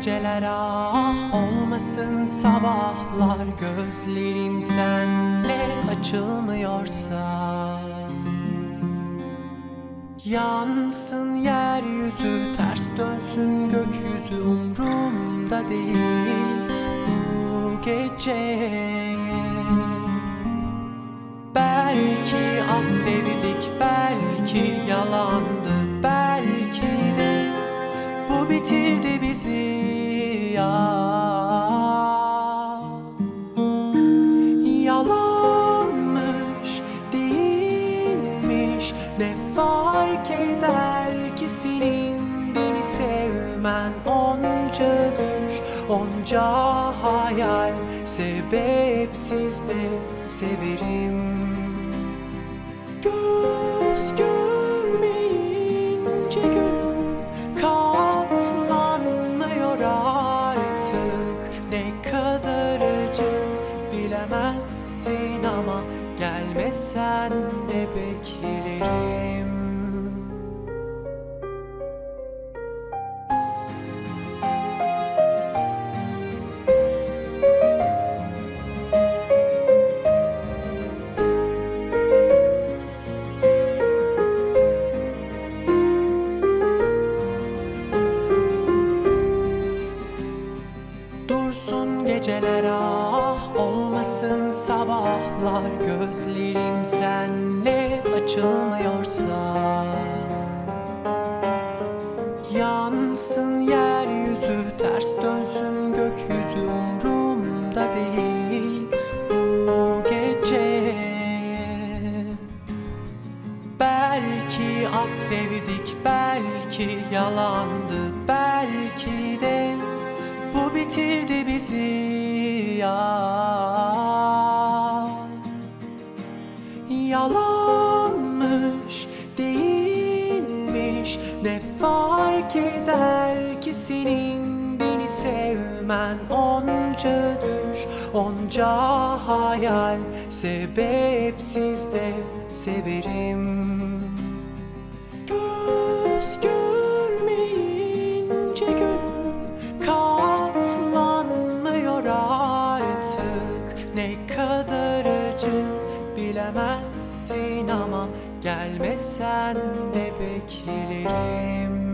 geceler ah olmasın sabahlar. Gözlerim senle açılmıyorsa. Yansın yeryüzü ters dönsün gökyüzü. Umrumda değil bu gece. Belki az sevdik ne fark eder ki senin beni sevmen onca düş onca hayal? Sebepsiz de severim. Göz görmeyince gönül katlanmıyor artık. Ne kadar acı bilemezsin ama gelmesen de beklerim Dursun geceler ah olmasın sabahlar. Gözlerim senle açılmıyorsa. Yansın yeryüzü ters dönsün gökyüzü umrumda değil bu gece. Belki az sevdik belki yalandı belki de bu bitirdi bizi ya. Yalanmış değilmiş ne fark eder ki senin beni sevmen? Onca düş onca hayal sebepsiz de severim. Göz Ne kadar acı bilemezsin ama gelmesen de beklerim